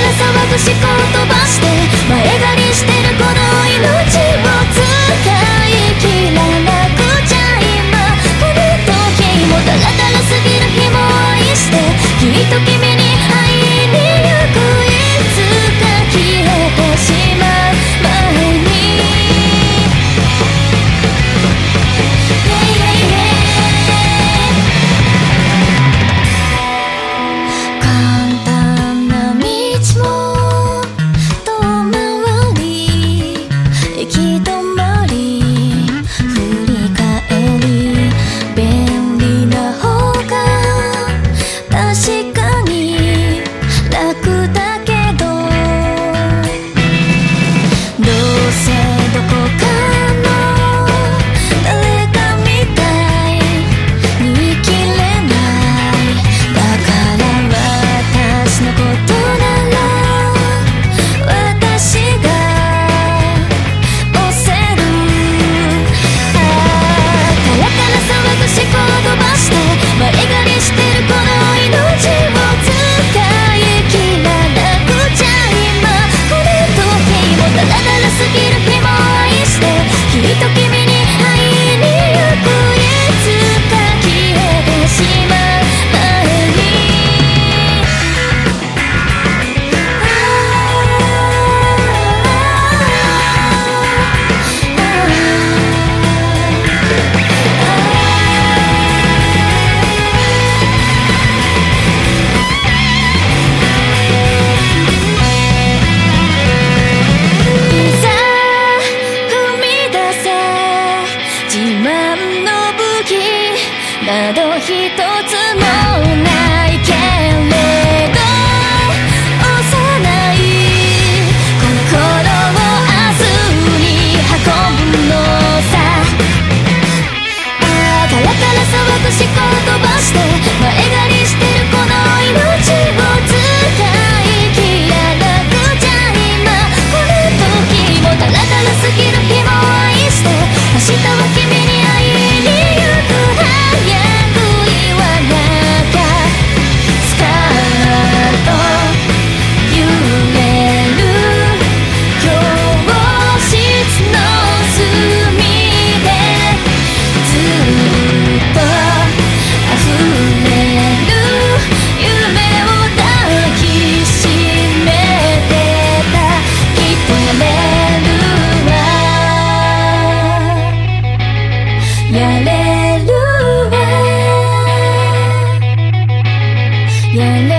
騒ぐ思考飛ばして前借りしてるこの命を Yeah,